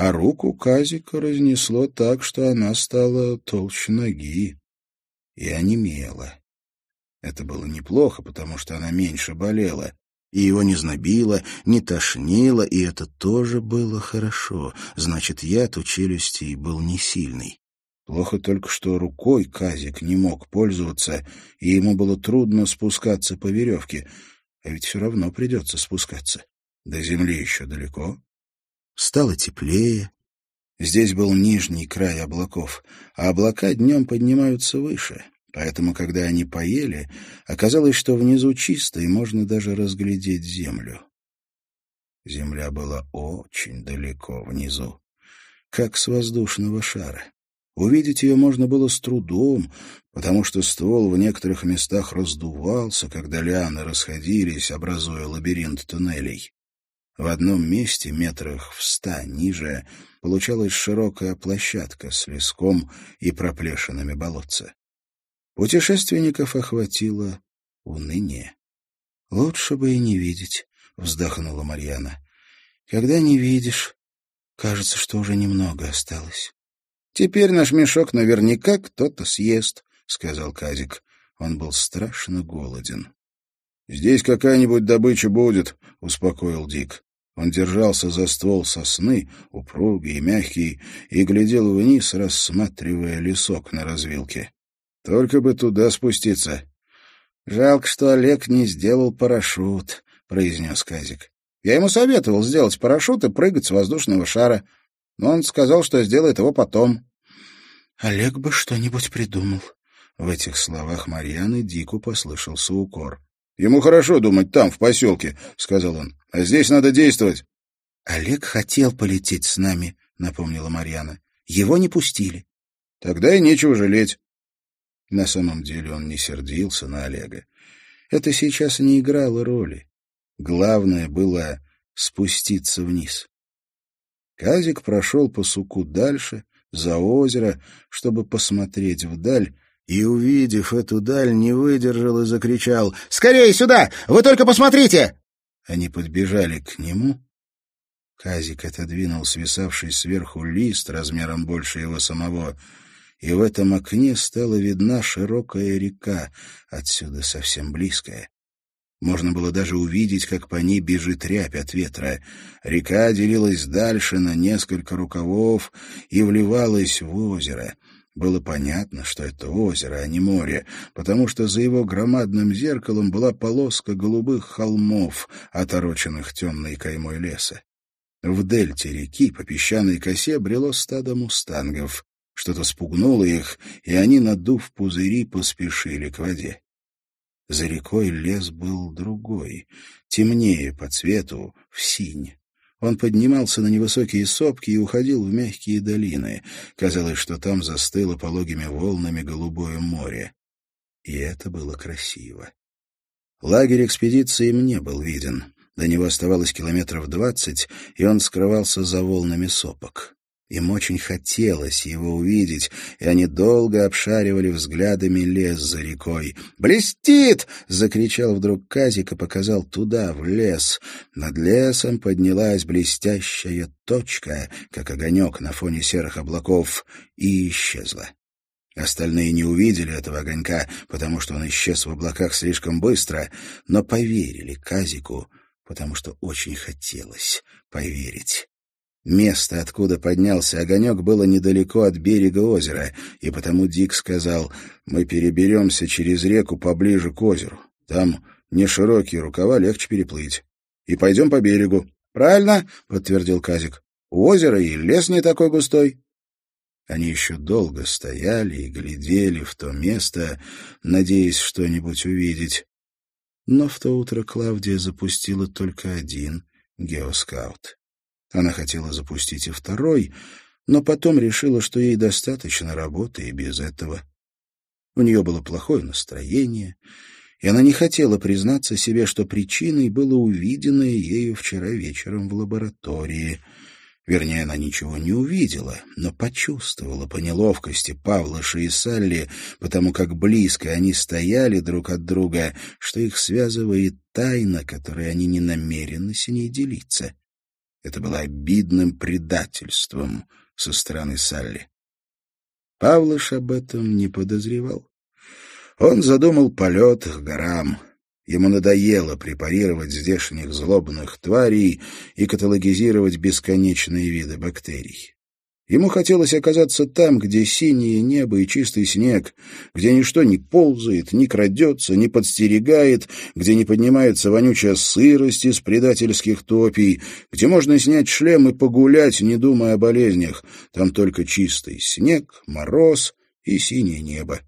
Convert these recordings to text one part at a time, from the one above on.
а руку Казика разнесло так, что она стала толще ноги и онемела. Это было неплохо, потому что она меньше болела, и его не знобило, не тошнило, и это тоже было хорошо. Значит, яд у челюстей был не сильный. Плохо только, что рукой Казик не мог пользоваться, и ему было трудно спускаться по веревке. А ведь все равно придется спускаться. До земли еще далеко. Стало теплее. Здесь был нижний край облаков, а облака днем поднимаются выше. Поэтому, когда они поели, оказалось, что внизу чисто, и можно даже разглядеть землю. Земля была очень далеко внизу, как с воздушного шара. Увидеть ее можно было с трудом, потому что ствол в некоторых местах раздувался, когда лианы расходились, образуя лабиринт туннелей. В одном месте, метрах в ста ниже, получалась широкая площадка с леском и проплешинами болотца. Путешественников охватило уныние. «Лучше бы и не видеть», — вздохнула Марьяна. «Когда не видишь, кажется, что уже немного осталось». «Теперь наш мешок наверняка кто-то съест», — сказал Казик. Он был страшно голоден. «Здесь какая-нибудь добыча будет», — успокоил Дик. Он держался за ствол сосны, упругий и мягкий, и глядел вниз, рассматривая лесок на развилке. «Только бы туда спуститься». «Жалко, что Олег не сделал парашют», — произнес Казик. «Я ему советовал сделать парашют и прыгать с воздушного шара, но он сказал, что сделает его потом». Олег бы что-нибудь придумал. В этих словах Марьяны Дику послышался укор. «Ему хорошо думать там, в поселке», — сказал он. «А здесь надо действовать». «Олег хотел полететь с нами», — напомнила Марьяна. «Его не пустили». «Тогда и нечего жалеть». На самом деле он не сердился на Олега. Это сейчас не играло роли. Главное было спуститься вниз. Казик прошел по суку дальше, за озеро, чтобы посмотреть вдаль, и, увидев эту даль, не выдержал и закричал «Скорее сюда! Вы только посмотрите!» Они подбежали к нему. Казик отодвинул свисавший сверху лист размером больше его самого, и в этом окне стала видна широкая река, отсюда совсем близкая. Можно было даже увидеть, как по ней бежит рябь от ветра. Река делилась дальше на несколько рукавов и вливалась в озеро. Было понятно, что это озеро, а не море, потому что за его громадным зеркалом была полоска голубых холмов, отороченных темной каймой леса. В дельте реки по песчаной косе брело стадо мустангов. Что-то спугнуло их, и они, надув пузыри, поспешили к воде. За рекой лес был другой, темнее по цвету, в синь. Он поднимался на невысокие сопки и уходил в мягкие долины. Казалось, что там застыло пологими волнами голубое море. И это было красиво. Лагерь экспедиции мне был виден. До него оставалось километров двадцать, и он скрывался за волнами сопок. Им очень хотелось его увидеть, и они долго обшаривали взглядами лес за рекой. «Блестит!» — закричал вдруг Казик и показал туда, в лес. Над лесом поднялась блестящая точка, как огонек на фоне серых облаков, и исчезла. Остальные не увидели этого огонька, потому что он исчез в облаках слишком быстро, но поверили Казику, потому что очень хотелось поверить. Место, откуда поднялся огонек, было недалеко от берега озера, и потому Дик сказал, «Мы переберемся через реку поближе к озеру. Там не широкие рукава, легче переплыть. И пойдем по берегу». «Правильно», — подтвердил Казик. «У озера и лес не такой густой». Они еще долго стояли и глядели в то место, надеясь что-нибудь увидеть. Но в то утро Клавдия запустила только один геоскаут. Она хотела запустить и второй, но потом решила, что ей достаточно работы и без этого. У нее было плохое настроение, и она не хотела признаться себе, что причиной было увиденное ею вчера вечером в лаборатории. Вернее, она ничего не увидела, но почувствовала по неловкости Павлыша и Салли, потому как близко они стояли друг от друга, что их связывает тайна, которой они не намерены с ней делиться. Это было обидным предательством со стороны Салли. Павлыш об этом не подозревал. Он задумал полет к горам. Ему надоело препарировать здешних злобных тварей и каталогизировать бесконечные виды бактерий. Ему хотелось оказаться там, где синее небо и чистый снег, где ничто не ползает, не крадется, не подстерегает, где не поднимается вонючая сырость из предательских топий, где можно снять шлем и погулять, не думая о болезнях. Там только чистый снег, мороз и синее небо.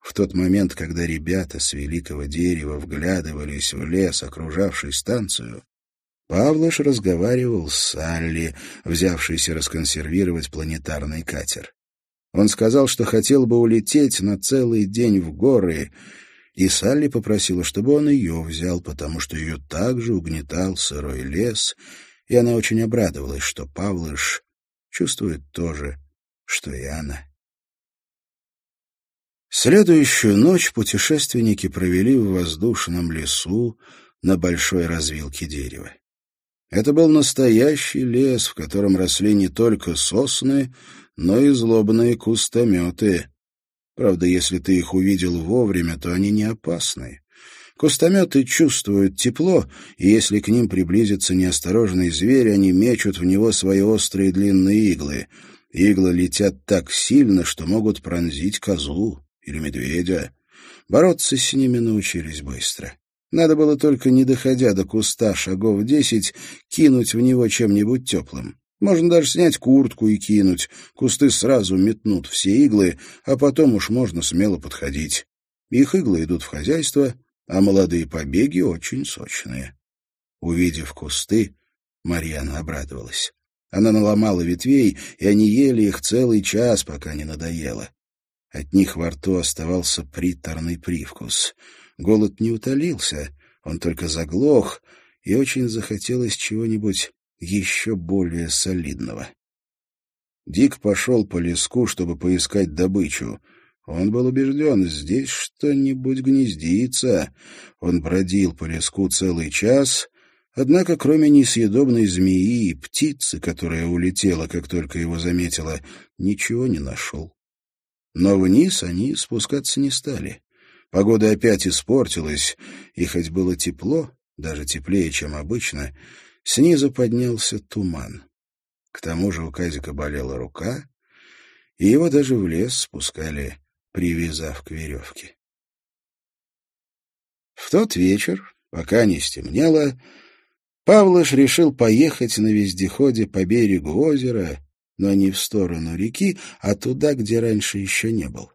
В тот момент, когда ребята с великого дерева вглядывались в лес, окружавший станцию, Павлош разговаривал с Салли, взявшейся расконсервировать планетарный катер. Он сказал, что хотел бы улететь на целый день в горы, и Салли попросила, чтобы он ее взял, потому что ее также угнетал сырой лес, и она очень обрадовалась, что Павлыш чувствует то же, что и она. Следующую ночь путешественники провели в воздушном лесу на большой развилке дерева. Это был настоящий лес, в котором росли не только сосны, но и злобные кустометы. Правда, если ты их увидел вовремя, то они не опасны. Кустометы чувствуют тепло, и если к ним приблизится неосторожный зверь, они мечут в него свои острые длинные иглы. Иглы летят так сильно, что могут пронзить козу или медведя. Бороться с ними научились быстро. Надо было только, не доходя до куста шагов десять, кинуть в него чем-нибудь теплым. Можно даже снять куртку и кинуть. Кусты сразу метнут все иглы, а потом уж можно смело подходить. Их иглы идут в хозяйство, а молодые побеги очень сочные. Увидев кусты, Марьяна обрадовалась. Она наломала ветвей, и они ели их целый час, пока не надоело. От них во рту оставался приторный привкус — Голод не утолился, он только заглох, и очень захотелось чего-нибудь еще более солидного. Дик пошел по леску, чтобы поискать добычу. Он был убежден, здесь что-нибудь гнездится. Он бродил по леску целый час, однако кроме несъедобной змеи и птицы, которая улетела, как только его заметила, ничего не нашел. Но вниз они спускаться не стали. Погода опять испортилась, и хоть было тепло, даже теплее, чем обычно, снизу поднялся туман. К тому же у Казика болела рука, и его даже в лес спускали, привязав к веревке. В тот вечер, пока не стемнело, Павлыш решил поехать на вездеходе по берегу озера, но не в сторону реки, а туда, где раньше еще не был.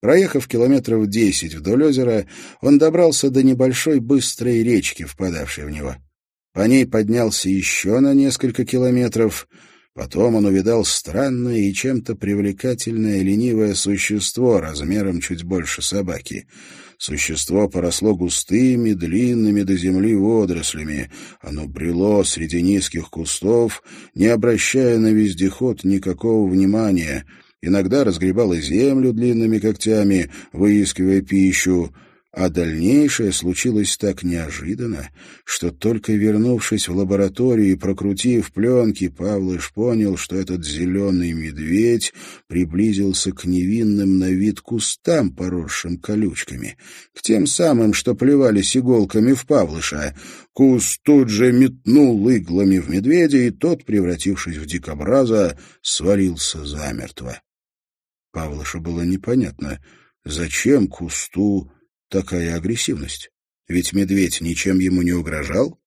Проехав километров десять вдоль озера, он добрался до небольшой быстрой речки, впадавшей в него. По ней поднялся еще на несколько километров. Потом он увидал странное и чем-то привлекательное ленивое существо размером чуть больше собаки. Существо поросло густыми, длинными до земли водорослями. Оно брело среди низких кустов, не обращая на вездеход никакого внимания — иногда разгребала землю длинными когтями, выискивая пищу, а дальнейшее случилось так неожиданно, что только вернувшись в лабораторию и прокрутив пленки, Павлыш понял, что этот зеленый медведь приблизился к невинным на вид кустам, поросшим колючками, к тем самым, что плевались иголками в Павлыша. Куст тут же метнул иглами в медведя, и тот, превратившись в дикобраза, свалился замертво. Павлышу было непонятно, зачем кусту такая агрессивность. Ведь медведь ничем ему не угрожал.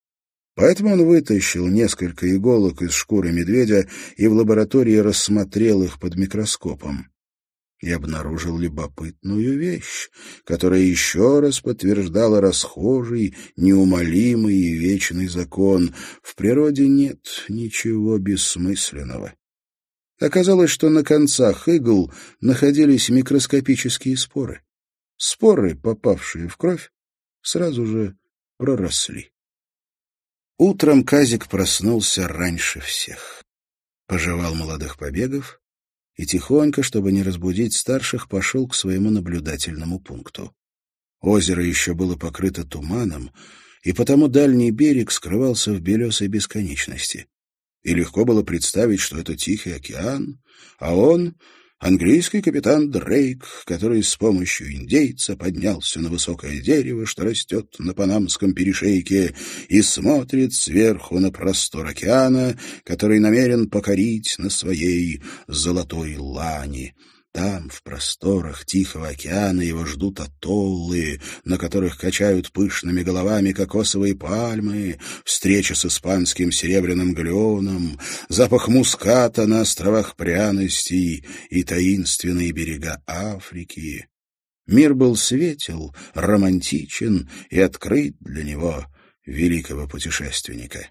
Поэтому он вытащил несколько иголок из шкуры медведя и в лаборатории рассмотрел их под микроскопом. И обнаружил любопытную вещь, которая еще раз подтверждала расхожий, неумолимый и вечный закон. В природе нет ничего бессмысленного. Оказалось, что на концах игл находились микроскопические споры. Споры, попавшие в кровь, сразу же проросли. Утром Казик проснулся раньше всех. Пожевал молодых побегов и тихонько, чтобы не разбудить старших, пошел к своему наблюдательному пункту. Озеро еще было покрыто туманом, и потому дальний берег скрывался в белесой бесконечности. И легко было представить, что это Тихий океан, а он — английский капитан Дрейк, который с помощью индейца поднялся на высокое дерево, что растет на Панамском перешейке, и смотрит сверху на простор океана, который намерен покорить на своей золотой лани. Там, в просторах Тихого океана, его ждут атоллы, на которых качают пышными головами кокосовые пальмы, встреча с испанским серебряным галеоном, запах муската на островах пряностей и таинственные берега Африки. Мир был светел, романтичен и открыт для него, великого путешественника.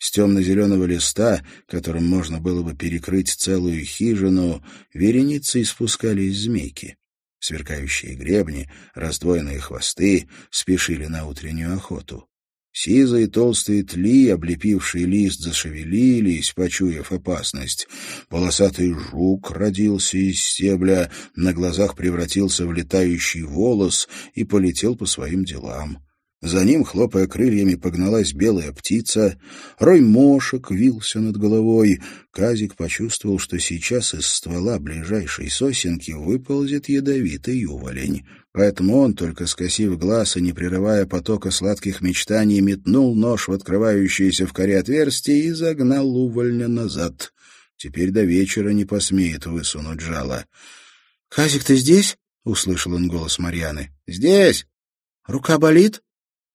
С темно-зеленого листа, которым можно было бы перекрыть целую хижину, вереницы испускались змейки. Сверкающие гребни, раздвоенные хвосты спешили на утреннюю охоту. Сизые толстые тли, облепившие лист, зашевелились, почуяв опасность. Полосатый жук родился из стебля, на глазах превратился в летающий волос и полетел по своим делам. За ним, хлопая крыльями, погналась белая птица. Рой мошек вился над головой. Казик почувствовал, что сейчас из ствола ближайшей сосенки выползет ядовитый уволень. Поэтому он, только скосив глаз и не прерывая потока сладких мечтаний, метнул нож в открывающееся в коре отверстие и загнал увольня назад. Теперь до вечера не посмеет высунуть жало. — Казик, ты здесь? — услышал он голос Марьяны. — Здесь. — Рука болит?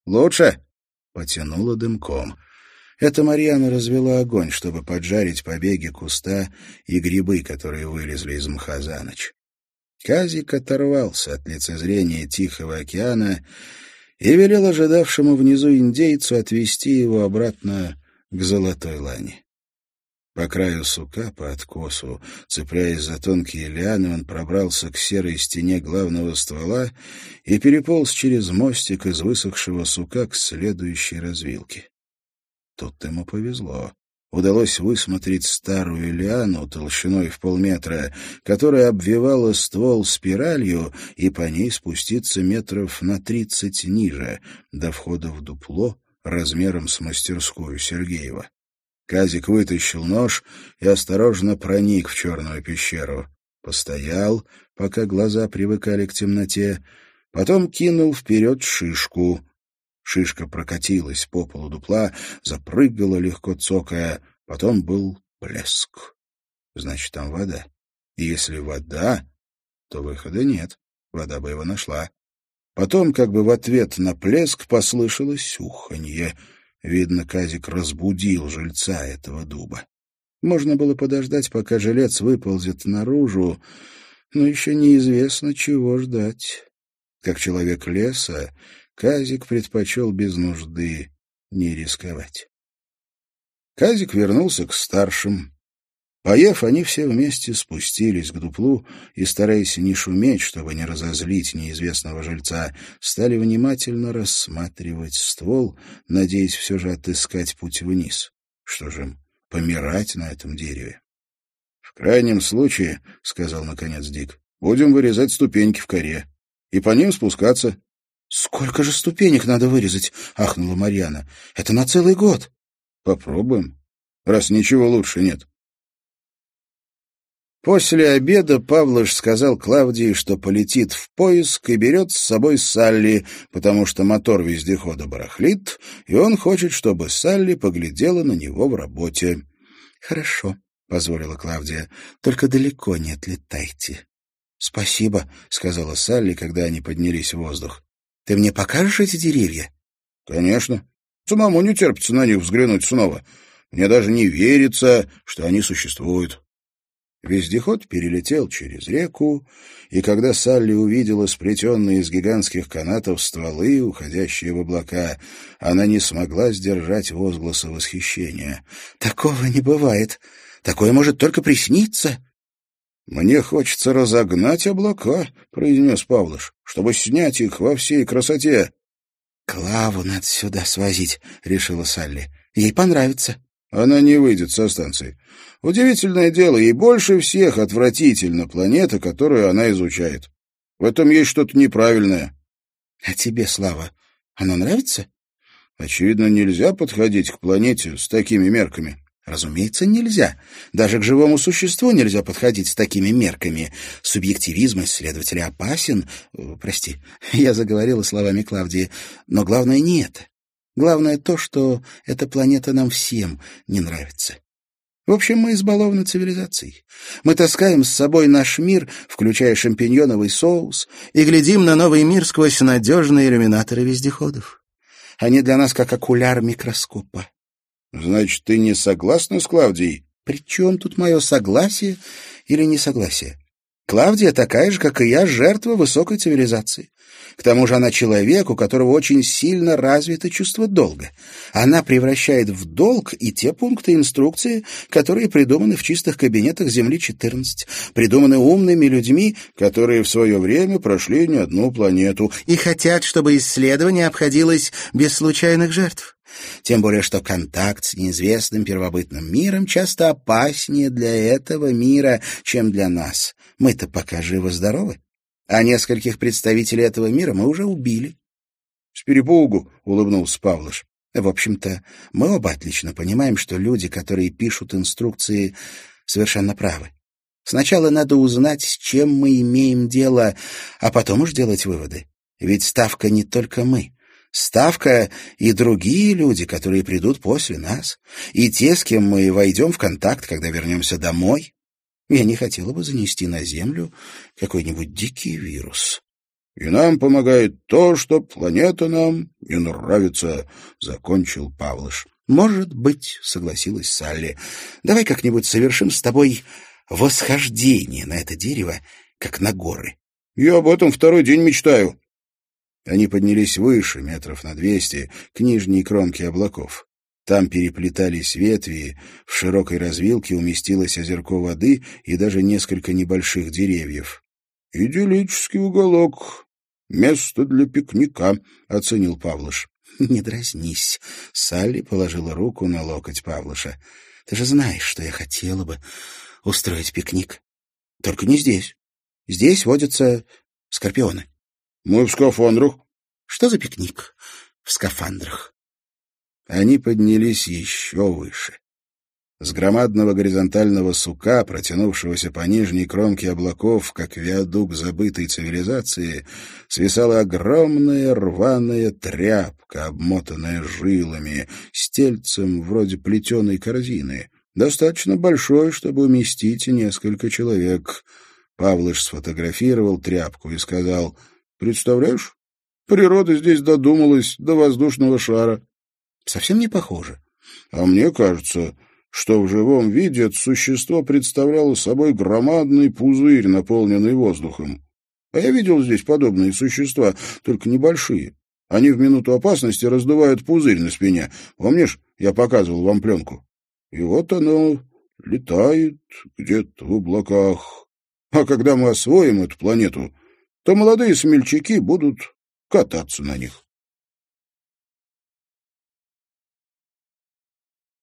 «Лучше?» — потянуло дымком. Это Марьяна развела огонь, чтобы поджарить побеги куста и грибы, которые вылезли из мха за ночь. Казик оторвался от лицезрения Тихого океана и велел ожидавшему внизу индейцу отвести его обратно к Золотой Лане. По краю сука, по откосу, цепляясь за тонкие лианы, он пробрался к серой стене главного ствола и переполз через мостик из высохшего сука к следующей развилке. Тут ему повезло. Удалось высмотреть старую лиану толщиной в полметра, которая обвивала ствол спиралью, и по ней спуститься метров на тридцать ниже, до входа в дупло размером с мастерскую Сергеева. Казик вытащил нож и осторожно проник в черную пещеру. Постоял, пока глаза привыкали к темноте, потом кинул вперед шишку. Шишка прокатилась по полу дупла, запрыгала, легко цокая. Потом был блеск. Значит, там вода. И если вода, то выхода нет. Вода бы его нашла. Потом, как бы в ответ на плеск, послышалось уханье — Видно, Казик разбудил жильца этого дуба. Можно было подождать, пока жилец выползет наружу, но еще неизвестно, чего ждать. Как человек леса, Казик предпочел без нужды не рисковать. Казик вернулся к старшим. Поев, они все вместе спустились к дуплу и, стараясь не шуметь, чтобы не разозлить неизвестного жильца, стали внимательно рассматривать ствол, надеясь все же отыскать путь вниз. Что же им, помирать на этом дереве? — В крайнем случае, — сказал наконец Дик, — будем вырезать ступеньки в коре и по ним спускаться. — Сколько же ступенек надо вырезать? — ахнула Марьяна. — Это на целый год. — Попробуем, раз ничего лучше нет. — После обеда Павлыш сказал Клавдии, что полетит в поиск и берет с собой Салли, потому что мотор вездехода барахлит, и он хочет, чтобы Салли поглядела на него в работе. — Хорошо, — позволила Клавдия, — только далеко не отлетайте. — Спасибо, — сказала Салли, когда они поднялись в воздух. — Ты мне покажешь эти деревья? — Конечно. Самому не терпится на них взглянуть снова. Мне даже не верится, что они существуют. Вездеход перелетел через реку, и когда Салли увидела сплетенные из гигантских канатов стволы, уходящие в облака, она не смогла сдержать возгласа восхищения. «Такого не бывает. Такое может только присниться». «Мне хочется разогнать облака», — произнес Павлыш, «чтобы снять их во всей красоте». «Клаву надо сюда свозить», — решила Салли. «Ей понравится». Она не выйдет со станции. Удивительное дело, ей больше всех отвратительна планета, которую она изучает. В этом есть что-то неправильное. — А тебе, Слава, она нравится? Очевидно, нельзя подходить к планете с такими мерками. Разумеется, нельзя. Даже к живому существу нельзя подходить с такими мерками. Субъективизм исследователя опасен. Прости, я заговорила словами Клавдии. Но главное не это. Главное то, что эта планета нам всем не нравится. В общем, мы избалованы цивилизацией. Мы таскаем с собой наш мир, включая шампиньоновый соус, и глядим на новый мир сквозь надежные иллюминаторы вездеходов. Они для нас как окуляр микроскопа. Значит, ты не согласна с Клавдией? При чем тут мое согласие или несогласие? Клавдия такая же, как и я, жертва высокой цивилизации. К тому же она человек, у которого очень сильно развито чувство долга. Она превращает в долг и те пункты инструкции, которые придуманы в чистых кабинетах Земли-14, придуманы умными людьми, которые в свое время прошли не одну планету и хотят, чтобы исследование обходилось без случайных жертв. Тем более, что контакт с неизвестным первобытным миром часто опаснее для этого мира, чем для нас. Мы-то пока живы-здоровы. А нескольких представителей этого мира мы уже убили. — С перепугу, — улыбнулся Павлыш. В общем-то, мы оба отлично понимаем, что люди, которые пишут инструкции, совершенно правы. Сначала надо узнать, с чем мы имеем дело, а потом уж делать выводы. Ведь ставка не только мы. Ставка и другие люди, которые придут после нас, и те, с кем мы войдем в контакт, когда вернемся домой. Я не хотела бы занести на Землю какой-нибудь дикий вирус. — И нам помогает то, что планета нам не нравится, — закончил Павлыш. — Может быть, — согласилась Салли. — Давай как-нибудь совершим с тобой восхождение на это дерево, как на горы. — Я об этом второй день мечтаю. Они поднялись выше, метров на двести, к нижней кромке облаков. Там переплетались ветви, в широкой развилке уместилось озерко воды и даже несколько небольших деревьев. «Идиллический уголок. Место для пикника», — оценил Павлыш. «Не дразнись», — Салли положила руку на локоть Павлыша. «Ты же знаешь, что я хотела бы устроить пикник. Только не здесь. Здесь водятся скорпионы». «Мы в скафандрах». «Что за пикник в скафандрах?» Они поднялись еще выше. С громадного горизонтального сука, протянувшегося по нижней кромке облаков, как виадук забытой цивилизации, свисала огромная рваная тряпка, обмотанная жилами, с тельцем вроде плетеной корзины, достаточно большой, чтобы уместить несколько человек. Павлыш сфотографировал тряпку и сказал, «Представляешь, природа здесь додумалась до воздушного шара». Совсем не похоже. А мне кажется, что в живом виде это существо представляло собой громадный пузырь, наполненный воздухом. А я видел здесь подобные существа, только небольшие. Они в минуту опасности раздувают пузырь на спине. Помнишь, я показывал вам пленку? И вот оно летает где-то в облаках. А когда мы освоим эту планету, то молодые смельчаки будут кататься на них.